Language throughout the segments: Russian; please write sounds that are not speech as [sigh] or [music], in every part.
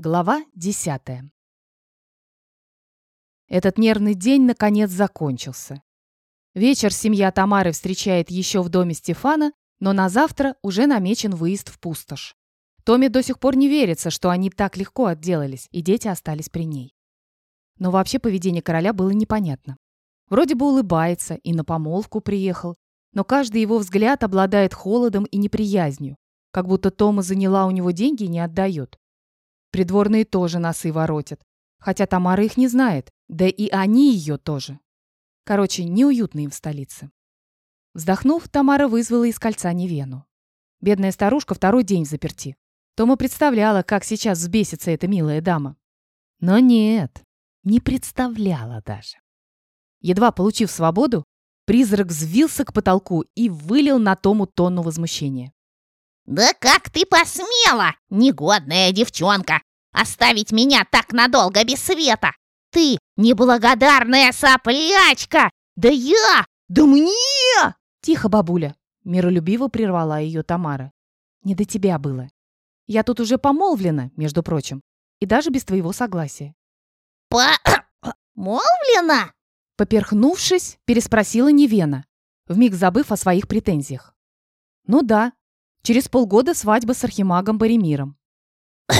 Глава 10. Этот нервный день наконец закончился. Вечер семья Тамары встречает еще в доме Стефана, но на завтра уже намечен выезд в пустошь. Томе до сих пор не верится, что они так легко отделались, и дети остались при ней. Но вообще поведение короля было непонятно. Вроде бы улыбается и на помолвку приехал, но каждый его взгляд обладает холодом и неприязнью, как будто Тома заняла у него деньги и не отдает. Придворные тоже носы воротят. Хотя Тамара их не знает, да и они ее тоже. Короче, неуютно им в столице. Вздохнув, Тамара вызвала из кольца Невену. Бедная старушка второй день заперти. Тома представляла, как сейчас взбесится эта милая дама. Но нет, не представляла даже. Едва получив свободу, призрак взвился к потолку и вылил на Тому тонну возмущения. «Да как ты посмела, негодная девчонка, оставить меня так надолго без света? Ты неблагодарная соплячка! Да я! Да мне!» «Тихо, бабуля!» — миролюбиво прервала ее Тамара. «Не до тебя было. Я тут уже помолвлена, между прочим, и даже без твоего согласия». «Помолвлена?» [coughs] Поперхнувшись, переспросила Невена, вмиг забыв о своих претензиях. «Ну да, Через полгода свадьба с архимагом Боремиром. [coughs]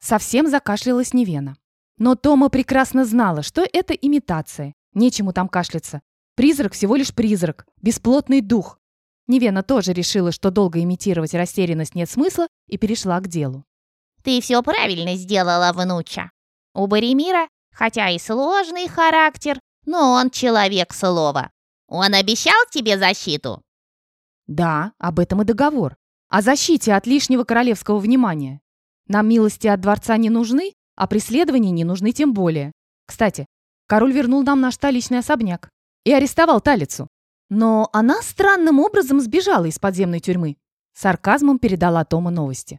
Совсем закашлялась Невена. Но Тома прекрасно знала, что это имитация. Нечему там кашляться. Призрак всего лишь призрак, бесплотный дух. Невена тоже решила, что долго имитировать растерянность нет смысла, и перешла к делу. «Ты все правильно сделала, внуча. У Боремира, хотя и сложный характер, но он человек слова. Он обещал тебе защиту?» Да, об этом и договор. О защите от лишнего королевского внимания. Нам милости от дворца не нужны, а преследования не нужны тем более. Кстати, король вернул нам наш столичный особняк и арестовал Талицу. Но она странным образом сбежала из подземной тюрьмы. Сарказмом передала Тома новости.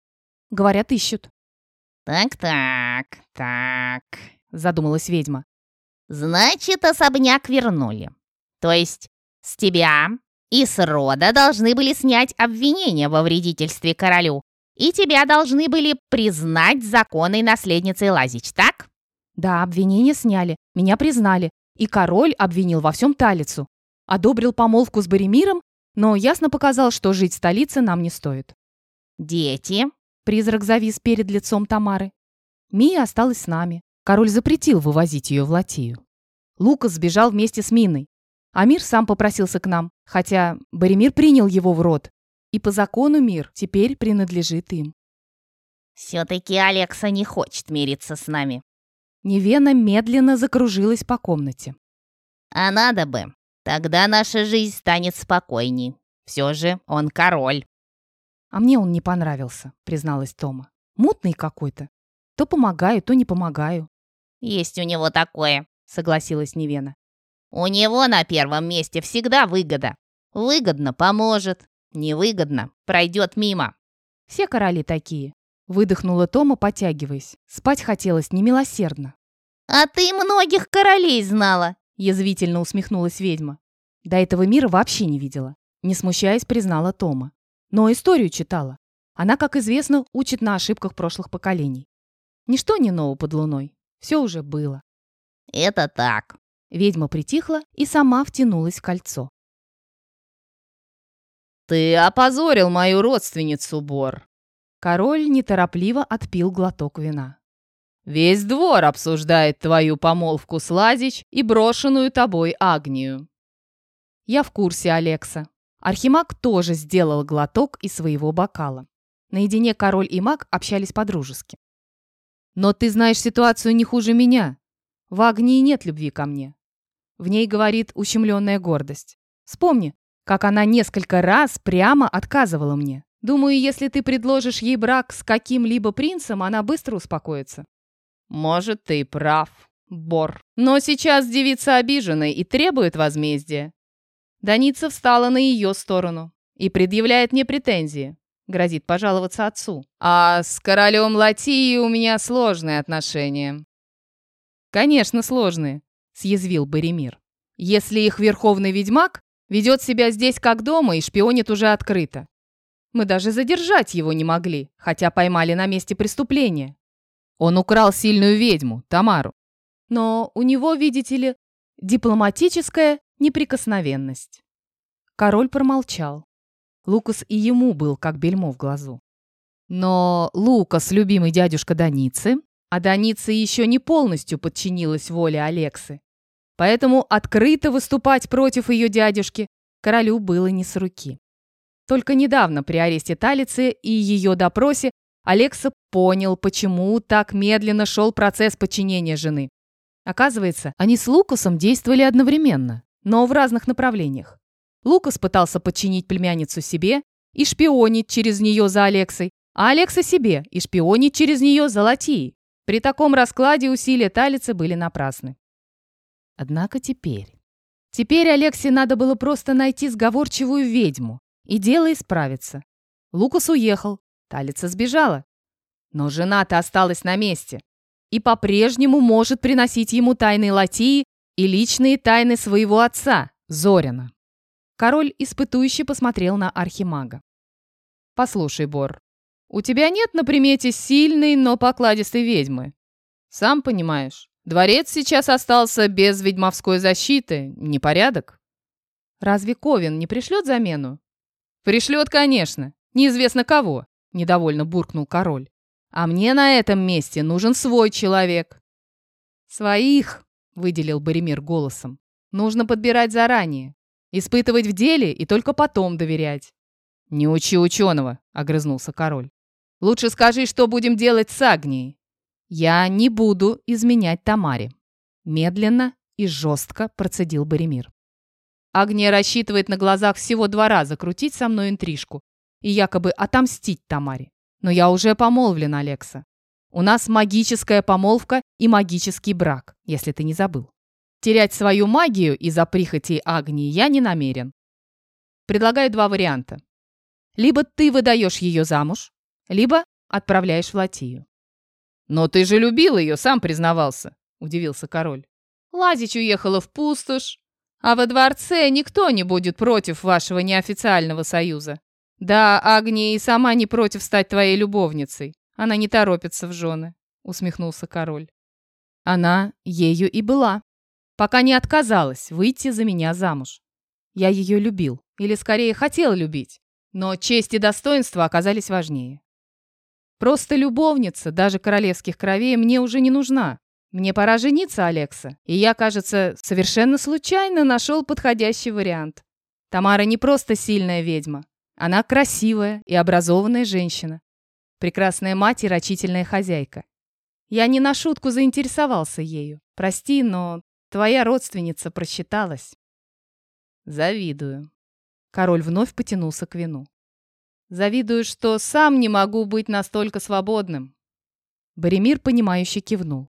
Говорят, ищут. «Так-так, так», — задумалась ведьма. «Значит, особняк вернули. То есть с тебя и с рода должны были снять обвинение во вредительстве королю. И тебя должны были признать законной наследницей Лазич, так? Да, обвинение сняли, меня признали. И король обвинил во всем Талицу. Одобрил помолвку с Боремиром, но ясно показал, что жить в столице нам не стоит. «Дети?» — призрак завис перед лицом Тамары. Мия осталась с нами. Король запретил вывозить ее в Латию. Лукас сбежал вместе с Миной. Амир сам попросился к нам, хотя Боремир принял его в рот. И по закону мир теперь принадлежит им. «Все-таки Алекса не хочет мириться с нами». Невена медленно закружилась по комнате. «А надо бы. Тогда наша жизнь станет спокойней. Все же он король». «А мне он не понравился», — призналась Тома. «Мутный какой-то. То помогаю, то не помогаю». «Есть у него такое», — согласилась Невена. У него на первом месте всегда выгода. Выгодно поможет, невыгодно пройдет мимо. Все короли такие. Выдохнула Тома, потягиваясь. Спать хотелось немилосердно. «А ты многих королей знала!» Язвительно усмехнулась ведьма. До этого мира вообще не видела. Не смущаясь, признала Тома. Но историю читала. Она, как известно, учит на ошибках прошлых поколений. Ничто не ново под луной. Все уже было. «Это так», Ведьма притихла и сама втянулась в кольцо. «Ты опозорил мою родственницу, Бор!» Король неторопливо отпил глоток вина. «Весь двор обсуждает твою помолвку с Лазич и брошенную тобой Агнию». «Я в курсе, Алекса». Архимаг тоже сделал глоток из своего бокала. Наедине король и маг общались по-дружески. «Но ты знаешь ситуацию не хуже меня. В Агнии нет любви ко мне. В ней говорит ущемленная гордость. Вспомни, как она несколько раз прямо отказывала мне. Думаю, если ты предложишь ей брак с каким-либо принцем, она быстро успокоится. Может, ты прав, Бор. Но сейчас девица обижена и требует возмездия. Даница встала на ее сторону и предъявляет мне претензии. Грозит пожаловаться отцу. А с королем Латии у меня сложные отношения. «Конечно, сложные», — съязвил Боремир. «Если их верховный ведьмак ведет себя здесь как дома и шпионит уже открыто. Мы даже задержать его не могли, хотя поймали на месте преступления. Он украл сильную ведьму, Тамару. Но у него, видите ли, дипломатическая неприкосновенность. Король промолчал. Лукас и ему был как бельмо в глазу. Но Лукас, любимый дядюшка Даницы, а Даница еще не полностью подчинилась воле Алексы. Поэтому открыто выступать против ее дядюшки королю было не с руки. Только недавно при аресте Талицы и ее допросе Алекса понял, почему так медленно шел процесс подчинения жены. Оказывается, они с Лукасом действовали одновременно, но в разных направлениях. Лукас пытался подчинить племянницу себе и шпионить через нее за Алексой, а Алекса себе и шпионить через нее за Латией. При таком раскладе усилия Талицы были напрасны. Однако теперь... Теперь Алексе надо было просто найти сговорчивую ведьму, и дело исправится. Лукас уехал, Талица сбежала. Но жена-то осталась на месте и по-прежнему может приносить ему тайны Латии и личные тайны своего отца, Зорина. Король испытующе посмотрел на архимага. «Послушай, Бор, у тебя нет на примете сильной, но покладистой ведьмы. Сам понимаешь, дворец сейчас остался без ведьмовской защиты. Непорядок. Разве Ковен не пришлет замену? Пришлет, конечно. Неизвестно кого, недовольно буркнул король. А мне на этом месте нужен свой человек. Своих, выделил Боремир голосом, нужно подбирать заранее. Испытывать в деле и только потом доверять. «Не учи ученого», — огрызнулся король. «Лучше скажи, что будем делать с Агнией». «Я не буду изменять Тамаре», — медленно и жестко процедил Боремир. Агния рассчитывает на глазах всего два раза крутить со мной интрижку и якобы отомстить Тамаре. Но я уже помолвлен, Алекса. У нас магическая помолвка и магический брак, если ты не забыл. Терять свою магию из-за прихоти Агнии я не намерен. Предлагаю два варианта. Либо ты выдаешь ее замуж, либо отправляешь в Латию. «Но ты же любил ее, сам признавался», — удивился король. «Лазич уехала в пустошь, а во дворце никто не будет против вашего неофициального союза. Да, Агния и сама не против стать твоей любовницей. Она не торопится в жены», — усмехнулся король. «Она ею и была», пока не отказалась выйти за меня замуж. Я ее любил, или скорее хотел любить, но честь и достоинство оказались важнее. Просто любовница, даже королевских кровей, мне уже не нужна. Мне пора жениться, Алекса, и я, кажется, совершенно случайно нашел подходящий вариант. Тамара не просто сильная ведьма. Она красивая и образованная женщина. Прекрасная мать и рачительная хозяйка. Я не на шутку заинтересовался ею. Прости, но Твоя родственница просчиталась. Завидую. Король вновь потянулся к вину. Завидую, что сам не могу быть настолько свободным. Боремир, понимающе кивнул.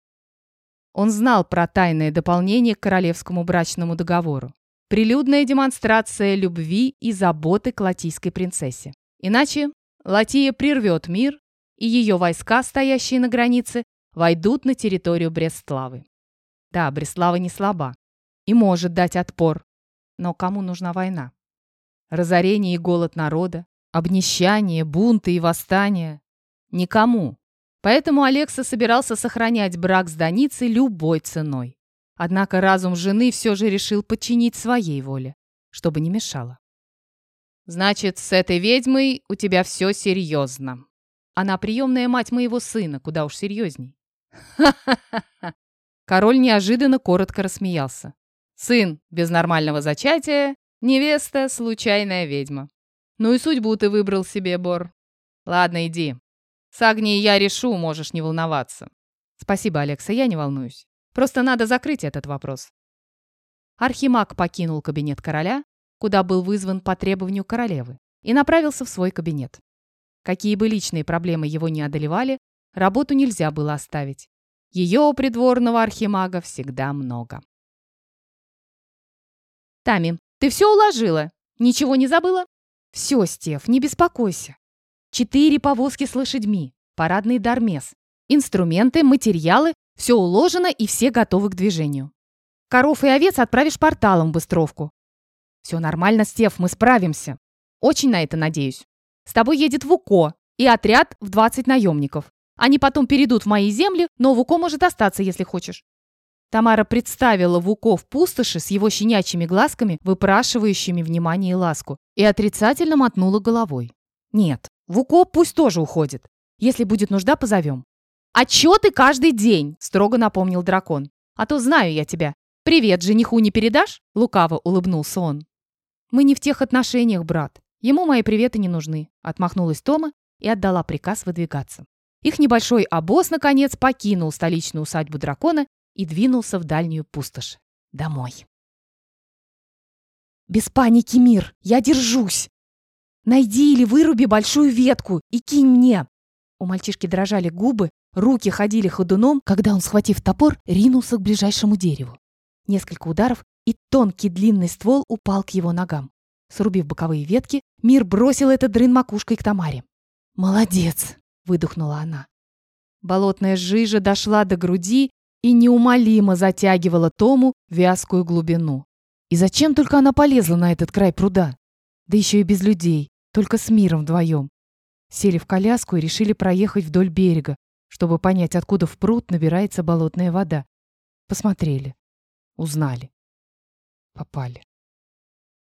Он знал про тайное дополнение к королевскому брачному договору. Прилюдная демонстрация любви и заботы к латийской принцессе. Иначе Латия прервет мир, и ее войска, стоящие на границе, войдут на территорию Брестславы. Да, Бреслава не слаба и может дать отпор. Но кому нужна война? Разорение и голод народа, обнищание, бунты и восстания? Никому. Поэтому Алекса собирался сохранять брак с Даницей любой ценой. Однако разум жены все же решил подчинить своей воле, чтобы не мешало. «Значит, с этой ведьмой у тебя все серьезно. Она приемная мать моего сына, куда уж серьезней». «Ха-ха-ха! Король неожиданно коротко рассмеялся. «Сын без нормального зачатия, невеста — случайная ведьма. Ну и судьбу ты выбрал себе, Бор. Ладно, иди. С Агнией я решу, можешь не волноваться». «Спасибо, Алекса, я не волнуюсь. Просто надо закрыть этот вопрос». Архимаг покинул кабинет короля, куда был вызван по требованию королевы, и направился в свой кабинет. Какие бы личные проблемы его не одолевали, работу нельзя было оставить. Ее у придворного архимага всегда много. «Тами, ты все уложила? Ничего не забыла?» «Все, Стеф, не беспокойся. Четыре повозки с лошадьми, парадный дармес, инструменты, материалы, все уложено и все готовы к движению. Коров и овец отправишь порталом в Быстровку. Все нормально, Стеф, мы справимся. Очень на это надеюсь. С тобой едет Вуко и отряд в 20 наемников. Они потом перейдут в мои земли, но Вуко может остаться, если хочешь». Тамара представила Вуко в пустоши с его щенячьими глазками, выпрашивающими внимание и ласку, и отрицательно мотнула головой. «Нет, Вуко пусть тоже уходит. Если будет нужда, позовем». «А чё ты каждый день?» – строго напомнил дракон. «А то знаю я тебя. Привет, жениху не передашь?» – лукаво улыбнулся он. «Мы не в тех отношениях, брат. Ему мои приветы не нужны», – отмахнулась Тома и отдала приказ выдвигаться. Их небольшой обоз, наконец, покинул столичную усадьбу дракона и двинулся в дальнюю пустошь. Домой. «Без паники, мир! Я держусь! Найди или выруби большую ветку и кинь мне!» У мальчишки дрожали губы, руки ходили ходуном, когда он, схватив топор, ринулся к ближайшему дереву. Несколько ударов, и тонкий длинный ствол упал к его ногам. Срубив боковые ветки, Мир бросил этот дрын макушкой к Тамаре. «Молодец!» — выдохнула она. Болотная жижа дошла до груди и неумолимо затягивала Тому вязкую глубину. И зачем только она полезла на этот край пруда? Да еще и без людей, только с миром вдвоем. Сели в коляску и решили проехать вдоль берега, чтобы понять, откуда в пруд набирается болотная вода. Посмотрели. Узнали. Попали.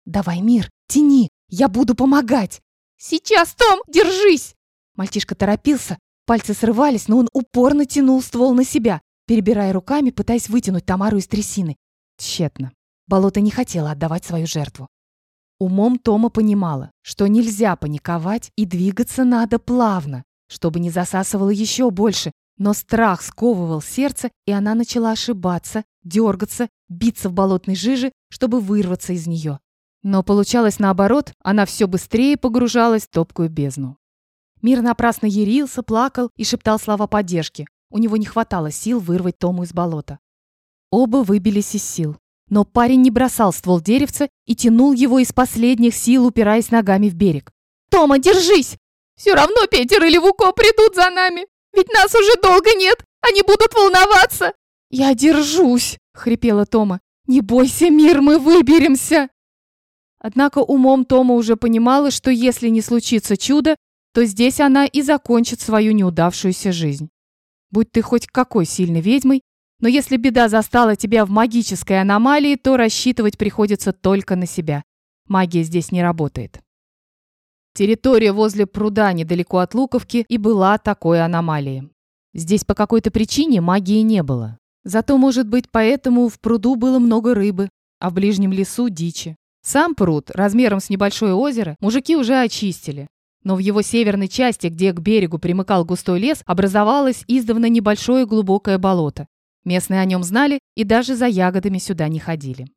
«Давай, мир, тяни! Я буду помогать!» «Сейчас, Том, держись!» Мальчишка торопился, пальцы срывались, но он упорно тянул ствол на себя, перебирая руками, пытаясь вытянуть Тамару из трясины. Тщетно. Болото не хотело отдавать свою жертву. Умом Тома понимала, что нельзя паниковать и двигаться надо плавно, чтобы не засасывало еще больше, но страх сковывал сердце, и она начала ошибаться, дергаться, биться в болотной жиже, чтобы вырваться из нее. Но получалось наоборот, она все быстрее погружалась в топкую бездну. Мир напрасно ярился, плакал и шептал слова поддержки, у него не хватало сил вырвать Тому из болота. Оба выбились из сил. Но парень не бросал ствол деревца и тянул его из последних сил, упираясь ногами в берег. «Тома, держись! Все равно Петер или Вуко придут за нами! Ведь нас уже долго нет! Они будут волноваться!» «Я держусь!» — хрипела Тома. «Не бойся, мир, мы выберемся!» Однако умом Тома уже понимала, что если не случится чудо, то здесь она и закончит свою неудавшуюся жизнь будь ты хоть какой сильной ведьмой, но если беда застала тебя в магической аномалии, то рассчитывать приходится только на себя. Магия здесь не работает. Территория возле пруда недалеко от Луковки и была такой аномалией. Здесь по какой-то причине магии не было. Зато, может быть, поэтому в пруду было много рыбы, а в ближнем лесу дичи. Сам пруд, размером с небольшое озеро, мужики уже очистили. Но в его северной части, где к берегу примыкал густой лес, образовалось издавна небольшое глубокое болото. Местные о нем знали и даже за ягодами сюда не ходили.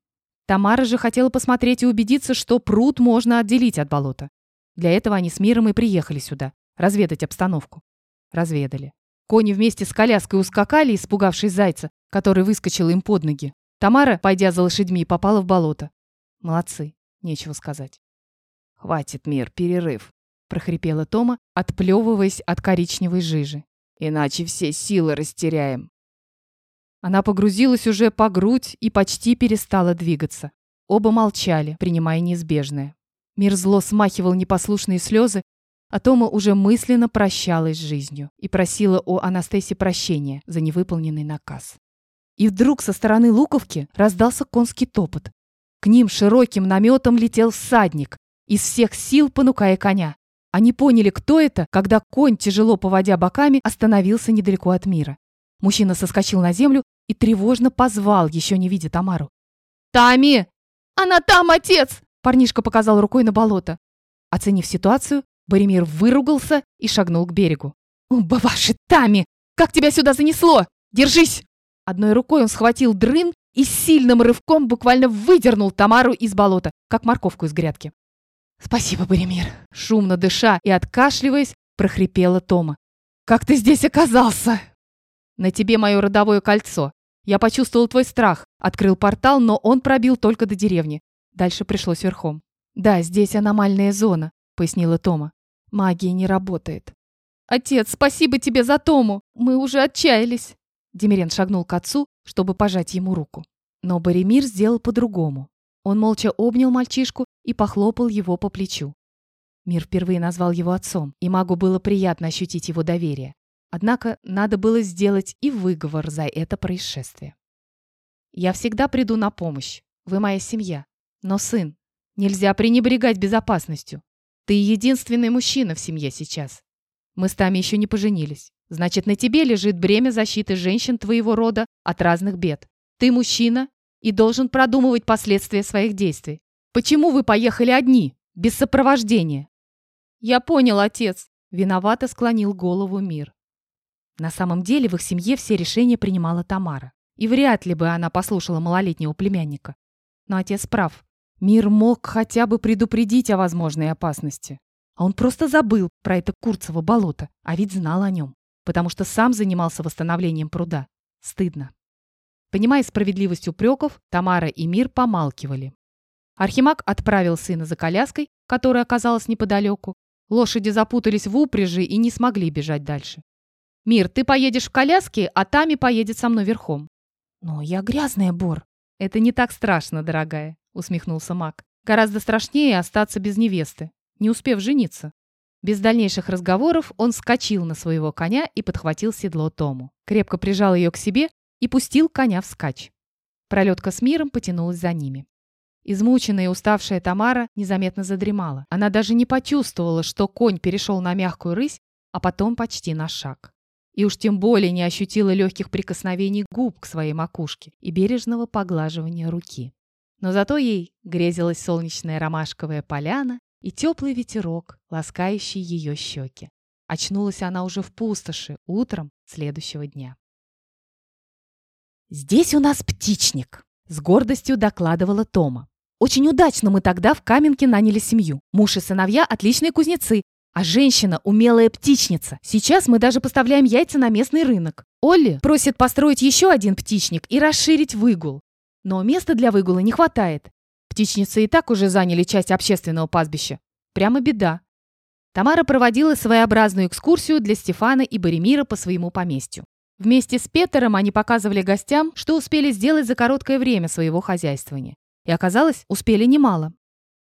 Тамара же хотела посмотреть и убедиться, что пруд можно отделить от болота. Для этого они с миром и приехали сюда, разведать обстановку. Разведали. Кони вместе с коляской ускакали, испугавшись зайца, который выскочил им под ноги. Тамара, пойдя за лошадьми, попала в болото. Молодцы, нечего сказать. «Хватит, мир, перерыв», — прохрипела Тома, отплевываясь от коричневой жижи. «Иначе все силы растеряем». Она погрузилась уже по грудь и почти перестала двигаться. Оба молчали, принимая неизбежное. Мир зло смахивал непослушные слезы, а Тома уже мысленно прощалась с жизнью и просила у Анастасии прощения за невыполненный наказ. И вдруг со стороны Луковки раздался конский топот. К ним широким наметом летел всадник, из всех сил понукая коня. Они поняли, кто это, когда конь, тяжело поводя боками, остановился недалеко от мира. Мужчина соскочил на землю и тревожно позвал, еще не видя Тамару. «Тами! Она там, отец!» Парнишка показал рукой на болото. Оценив ситуацию, Боремир выругался и шагнул к берегу. «Оба ваши, Тами! Как тебя сюда занесло? Держись!» Одной рукой он схватил дрын и сильным рывком буквально выдернул Тамару из болота, как морковку из грядки. «Спасибо, Боремир!» Шумно дыша и откашливаясь, прохрипела Тома. «Как ты здесь оказался?» «На тебе мое родовое кольцо. Я почувствовал твой страх. Открыл портал, но он пробил только до деревни. Дальше пришлось верхом». «Да, здесь аномальная зона», — пояснила Тома. «Магия не работает». «Отец, спасибо тебе за Тому! Мы уже отчаялись!» Демирен шагнул к отцу, чтобы пожать ему руку. Но Боремир сделал по-другому. Он молча обнял мальчишку и похлопал его по плечу. Мир впервые назвал его отцом, и магу было приятно ощутить его доверие. Однако надо было сделать и выговор за это происшествие. «Я всегда приду на помощь. Вы моя семья. Но, сын, нельзя пренебрегать безопасностью. Ты единственный мужчина в семье сейчас. Мы с Тами еще не поженились. Значит, на тебе лежит бремя защиты женщин твоего рода от разных бед. Ты мужчина и должен продумывать последствия своих действий. Почему вы поехали одни, без сопровождения?» «Я понял, отец», — виновато склонил голову Мир. На самом деле в их семье все решения принимала Тамара. И вряд ли бы она послушала малолетнего племянника. Но отец прав. Мир мог хотя бы предупредить о возможной опасности. А он просто забыл про это Курцево болото, а ведь знал о нем, потому что сам занимался восстановлением пруда. Стыдно. Понимая справедливость упреков, Тамара и Мир помалкивали. Архимаг отправил сына за коляской, которая оказалась неподалеку. Лошади запутались в упряжи и не смогли бежать дальше. «Мир, ты поедешь в коляске, а Тами поедет со мной верхом». «Но я грязная, Бор». «Это не так страшно, дорогая», — усмехнулся маг. «Гораздо страшнее остаться без невесты, не успев жениться». Без дальнейших разговоров он вскочил на своего коня и подхватил седло Тому. Крепко прижал ее к себе и пустил коня вскачь. Пролетка с миром потянулась за ними. Измученная и уставшая Тамара незаметно задремала. Она даже не почувствовала, что конь перешел на мягкую рысь, а потом почти на шаг. И уж тем более не ощутила легких прикосновений губ к своей макушке и бережного поглаживания руки. Но зато ей грезилась солнечная ромашковая поляна и теплый ветерок, ласкающий ее щеки. Очнулась она уже в пустоши утром следующего дня. «Здесь у нас птичник», — с гордостью докладывала Тома. «Очень удачно мы тогда в Каменке наняли семью. Муж и сыновья — отличные кузнецы, а женщина — умелая птичница. Сейчас мы даже поставляем яйца на местный рынок. Олли просит построить еще один птичник и расширить выгул. Но места для выгула не хватает. Птичницы и так уже заняли часть общественного пастбища. Прямо беда. Тамара проводила своеобразную экскурсию для Стефана и Боремира по своему поместью. Вместе с Петером они показывали гостям, что успели сделать за короткое время своего хозяйствования. И оказалось, успели немало.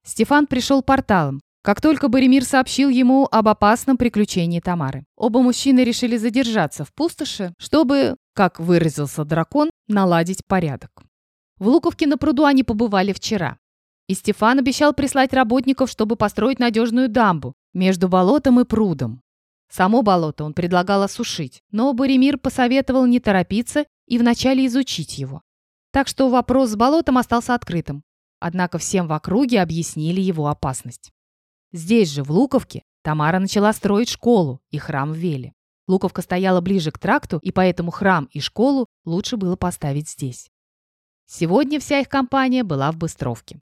Стефан пришел порталом, как только Боремир сообщил ему об опасном приключении Тамары. Оба мужчины решили задержаться в пустоши, чтобы, как выразился дракон, наладить порядок. В Луковке на пруду они побывали вчера. И Стефан обещал прислать работников, чтобы построить надежную дамбу между болотом и прудом. Само болото он предлагал осушить, но Боремир посоветовал не торопиться и вначале изучить его. Так что вопрос с болотом остался открытым. Однако всем в округе объяснили его опасность. Здесь же, в Луковке, Тамара начала строить школу и храм в Веле. Луковка стояла ближе к тракту, и поэтому храм и школу лучше было поставить здесь. Сегодня вся их компания была в Быстровке.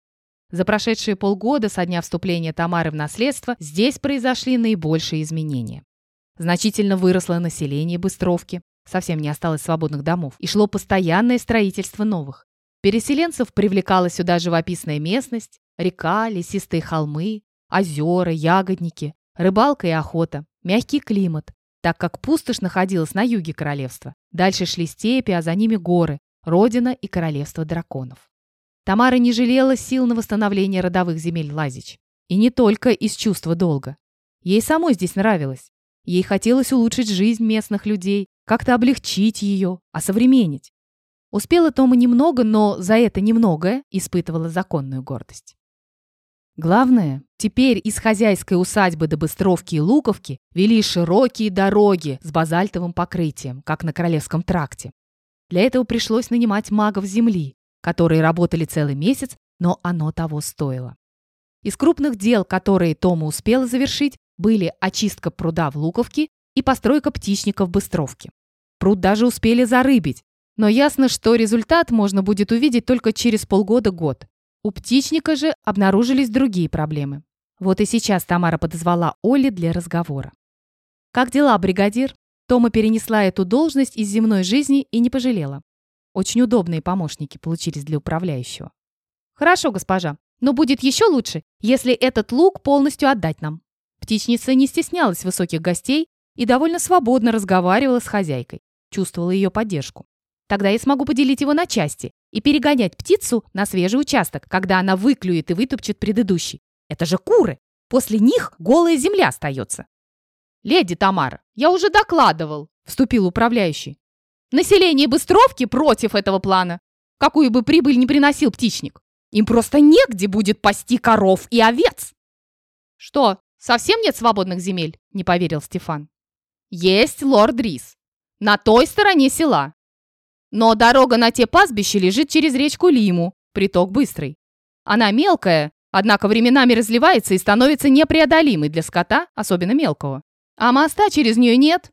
За прошедшие полгода со дня вступления Тамары в наследство здесь произошли наибольшие изменения. Значительно выросло население Быстровки, совсем не осталось свободных домов, и шло постоянное строительство новых. Переселенцев привлекала сюда живописная местность, река, лесистые холмы, озера, ягодники, рыбалка и охота, мягкий климат, так как пустошь находилась на юге королевства. Дальше шли степи, а за ними горы, родина и королевство драконов. Тамара не жалела сил на восстановление родовых земель Лазич. И не только из чувства долга. Ей самой здесь нравилось. Ей хотелось улучшить жизнь местных людей, как-то облегчить ее, осовременить. Успела Тома немного, но за это немногое испытывала законную гордость. Главное, теперь из хозяйской усадьбы до Быстровки и Луковки вели широкие дороги с базальтовым покрытием, как на Королевском тракте. Для этого пришлось нанимать магов земли, которые работали целый месяц, но оно того стоило. Из крупных дел, которые Тома успела завершить, были очистка пруда в Луковке и постройка птичника в Быстровке. Пруд даже успели зарыбить, но ясно, что результат можно будет увидеть только через полгода-год. У птичника же обнаружились другие проблемы. Вот и сейчас Тамара подозвала Оли для разговора. «Как дела, бригадир?» Тома перенесла эту должность из земной жизни и не пожалела. Очень удобные помощники получились для управляющего. «Хорошо, госпожа, но будет еще лучше, если этот лук полностью отдать нам». Птичница не стеснялась высоких гостей и довольно свободно разговаривала с хозяйкой, чувствовала ее поддержку. Тогда я смогу поделить его на части и перегонять птицу на свежий участок, когда она выклюет и вытопчет предыдущий. Это же куры! После них голая земля остается. «Леди Тамара, я уже докладывал», — вступил управляющий. «Население Быстровки против этого плана, какую бы прибыль ни приносил птичник. Им просто негде будет пасти коров и овец». «Что, совсем нет свободных земель?» — не поверил Стефан. «Есть лорд Рис. На той стороне села. Но дорога на те пастбища лежит через речку Лиму, приток быстрый. Она мелкая, однако временами разливается и становится непреодолимой для скота, особенно мелкого. А моста через нее нет.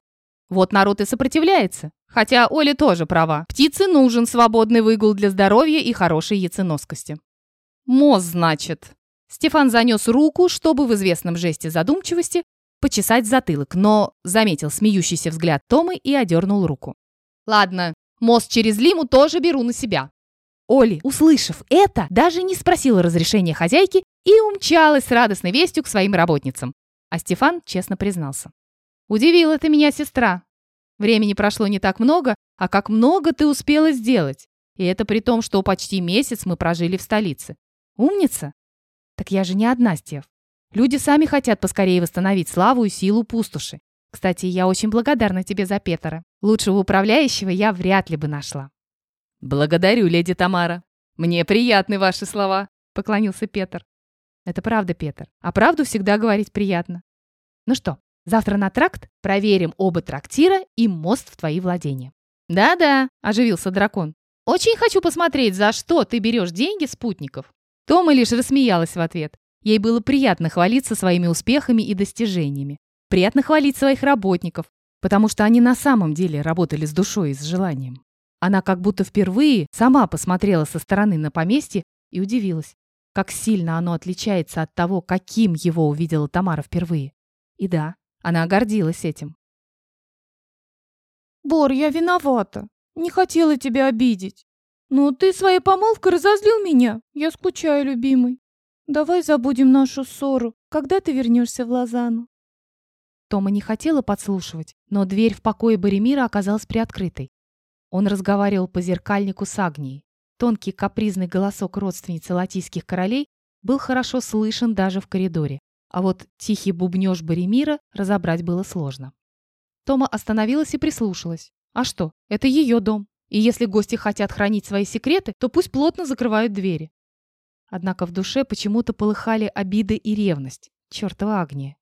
Вот народ и сопротивляется. Хотя Оля тоже права. Птице нужен свободный выгул для здоровья и хорошей яйценоскости. Мост, значит. Стефан занес руку, чтобы в известном жесте задумчивости почесать затылок, но заметил смеющийся взгляд Томы и одернул руку. «Ладно, мост через Лиму тоже беру на себя». Оли, услышав это, даже не спросила разрешения хозяйки и умчалась с радостной вестью к своим работницам. А Стефан честно признался. «Удивила ты меня, сестра. Времени прошло не так много, а как много ты успела сделать. И это при том, что почти месяц мы прожили в столице. Умница? Так я же не одна, Стеф. Люди сами хотят поскорее восстановить славу и силу пустоши. Кстати, я очень благодарна тебе за Петера. Лучшего управляющего я вряд ли бы нашла». «Благодарю, леди Тамара. Мне приятны ваши слова», — поклонился Петр. «Это правда, Петр. А правду всегда говорить приятно. Ну что, завтра на тракт проверим оба трактира и мост в твои владения». «Да-да», — оживился дракон. «Очень хочу посмотреть, за что ты берешь деньги спутников». Тома лишь рассмеялась в ответ. Ей было приятно хвалиться своими успехами и достижениями. Приятно хвалить своих работников, потому что они на самом деле работали с душой и с желанием. Она как будто впервые сама посмотрела со стороны на поместье и удивилась, как сильно оно отличается от того, каким его увидела Тамара впервые. И да, она гордилась этим. «Бор, я виновата. Не хотела тебя обидеть. Но ты своей помолвкой разозлил меня. Я скучаю, любимый. Давай забудем нашу ссору. Когда ты вернешься в Лозану?» Тома не хотела подслушивать, но дверь в покое Боремира оказалась приоткрытой. Он разговаривал по зеркальнику с Агнией. Тонкий капризный голосок родственницы латийских королей был хорошо слышен даже в коридоре, а вот тихий бубнёж Боремира разобрать было сложно. Тома остановилась и прислушалась. А что, это ее дом. И если гости хотят хранить свои секреты, то пусть плотно закрывают двери. Однако в душе почему-то полыхали обиды и ревность. Чёртова Агния.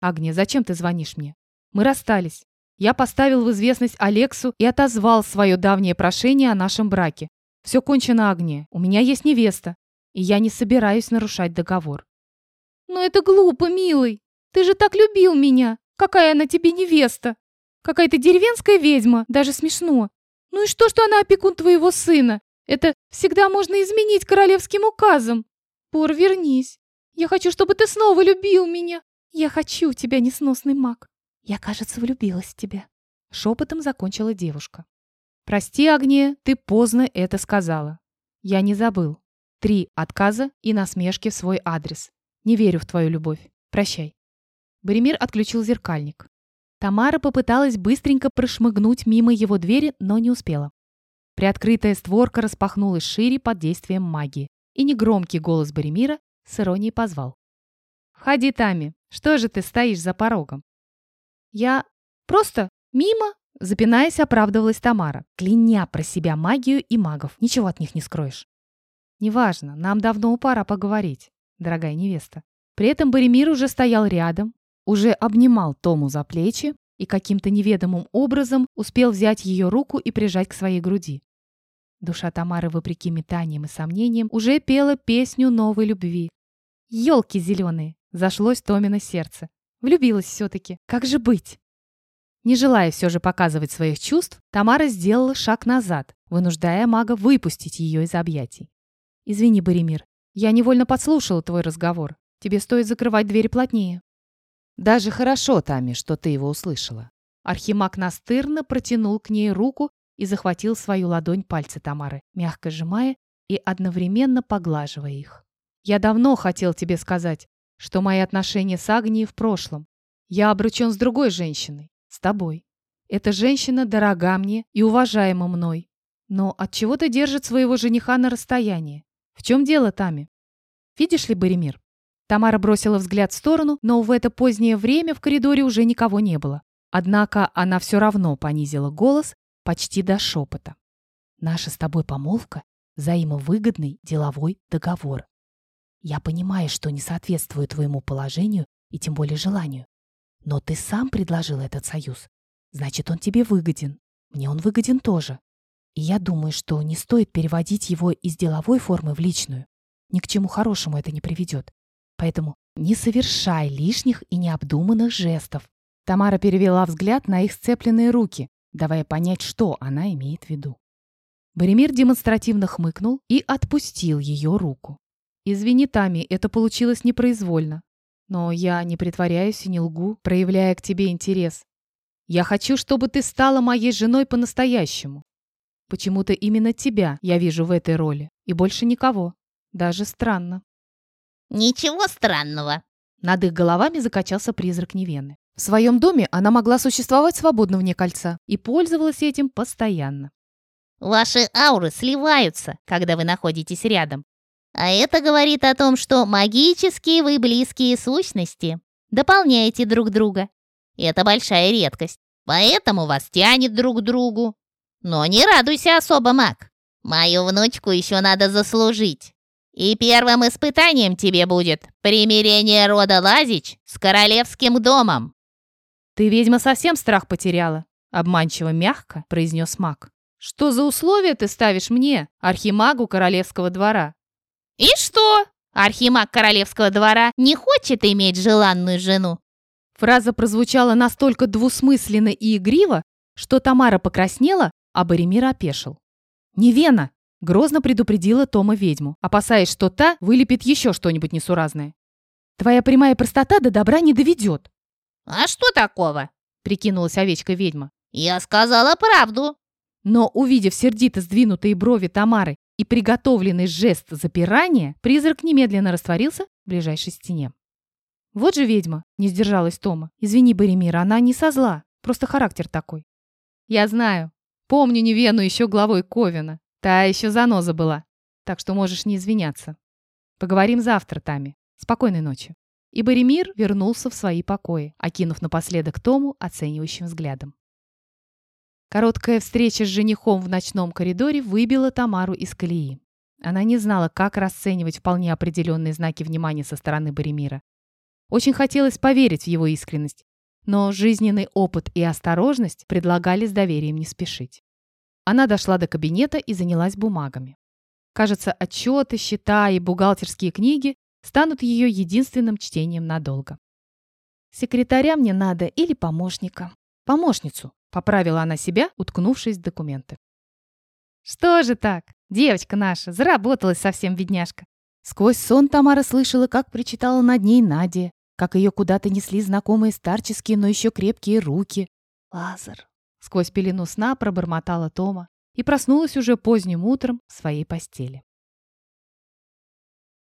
«Агния, зачем ты звонишь мне? Мы расстались. Я поставил в известность Алексу и отозвал свое давнее прошение о нашем браке. Все кончено, Агния. У меня есть невеста, и я не собираюсь нарушать договор». «Но это глупо, милый. Ты же так любил меня. Какая она тебе невеста? Какая-то деревенская ведьма, даже смешно. Ну и что, что она опекун твоего сына? Это всегда можно изменить королевским указом. Пор, вернись. Я хочу, чтобы ты снова любил меня. Я хочу тебя, несносный маг. Я, кажется, влюбилась в тебя. Шепотом закончила девушка. Прости, Агния, ты поздно это сказала. Я не забыл. Три отказа и насмешки в свой адрес. Не верю в твою любовь. Прощай. Боремир отключил зеркальник. Тамара попыталась быстренько прошмыгнуть мимо его двери, но не успела. Приоткрытая створка распахнулась шире под действием магии, и негромкий голос Боремира с иронией позвал. «Входи, Тами, что же ты стоишь за порогом?» «Я просто мимо?» Запинаясь, оправдывалась Тамара, кляня про себя магию и магов. Ничего от них не скроешь. «Неважно, нам давно пора поговорить, дорогая невеста». При этом Боремир уже стоял рядом, уже обнимал Тому за плечи, и каким-то неведомым образом успел взять ее руку и прижать к своей груди. Душа Тамары, вопреки метаниям и сомнениям, уже пела песню новой любви. «Елки зеленые!» — зашлось Томино сердце. Влюбилась все-таки. Как же быть? Не желая все же показывать своих чувств, Тамара сделала шаг назад, вынуждая мага выпустить ее из объятий. «Извини, Боремир, я невольно подслушала твой разговор. Тебе стоит закрывать двери плотнее». Даже хорошо, Тами, что ты его услышала. Архимаг настырно протянул к ней руку и захватил свою ладонь пальцы Тамары, мягко сжимая и одновременно поглаживая их. «Я давно хотел тебе сказать, что мои отношения с Агнией в прошлом. Я обручен с другой женщиной, с тобой. Эта женщина дорога мне и уважаема мной. Но от чего ты держит своего жениха на расстоянии? В чем дело, Тами? Видишь ли, Боремир, Тамара бросила взгляд в сторону, но в это позднее время в коридоре уже никого не было. Однако она все равно понизила голос почти до шепота. «Наша с тобой помолвка — взаимовыгодный деловой договор. Я понимаю, что не соответствует твоему положению и тем более желанию. Но ты сам предложил этот союз. Значит, он тебе выгоден. Мне он выгоден тоже. И я думаю, что не стоит переводить его из деловой формы в личную. Ни к чему хорошему это не приведет. Поэтому не совершай лишних и необдуманных жестов. Тамара перевела взгляд на их сцепленные руки, давая понять, что она имеет в виду. Боремир демонстративно хмыкнул и отпустил ее руку. «Извини, Тами, это получилось непроизвольно. Но я не притворяюсь и не лгу, проявляя к тебе интерес. Я хочу, чтобы ты стала моей женой по-настоящему. Почему-то именно тебя я вижу в этой роли, и больше никого. Даже странно». «Ничего странного», над их головами закачался призрак Невены. В своем доме она могла существовать свободно вне кольца и пользовалась этим постоянно. «Ваши ауры сливаются, когда вы находитесь рядом. А это говорит о том, что магические вы близкие сущности. Дополняете друг друга. Это большая редкость, поэтому вас тянет друг к другу. Но не радуйся особо, маг. Мою внучку еще надо заслужить. И первым испытанием тебе будет примирение рода Лазич с королевским домом. «Ты, ведьма, совсем страх потеряла?» — обманчиво мягко произнес маг. «Что за условия ты ставишь мне, архимагу королевского двора?» «И что? Архимаг королевского двора не хочет иметь желанную жену?» Фраза прозвучала настолько двусмысленно и игриво, что Тамара покраснела, а Боремир опешил. «Невена!» — грозно предупредила Тома ведьму, опасаясь, что та вылепит еще что-нибудь несуразное. «Твоя прямая простота до добра не доведет. «А что такого?» — прикинулась овечка-ведьма. «Я сказала правду». Но, увидев сердито сдвинутые брови Тамары и приготовленный жест запирания, призрак немедленно растворился в ближайшей стене. «Вот же ведьма!» — не сдержалась Тома. «Извини, Боремир, она не со зла, просто характер такой». «Я знаю. Помню Невену еще главой Ковина. Та еще заноза была. Так что можешь не извиняться. Поговорим завтра, Тами. Спокойной ночи». И Боремир вернулся в свои покои, окинув напоследок Тому оценивающим взглядом. Короткая встреча с женихом в ночном коридоре выбила Тамару из колеи. Она не знала, как расценивать вполне определенные знаки внимания со стороны Боремира. Очень хотелось поверить в его искренность, но жизненный опыт и осторожность предлагали с доверием не спешить. Она дошла до кабинета и занялась бумагами. Кажется, отчеты, счета и бухгалтерские книги станут ее единственным чтением надолго. Секретаря мне надо или помощника. Помощницу, поправила она себя, уткнувшись в документы. Что же так? Девочка наша, заработалась совсем бедняжка. Сквозь сон Тамара слышала, как причитала над ней Надя, как ее куда-то несли знакомые старческие, но еще крепкие руки. Лазар. Сквозь пелену сна пробормотала Тома и проснулась уже поздним утром в своей постели.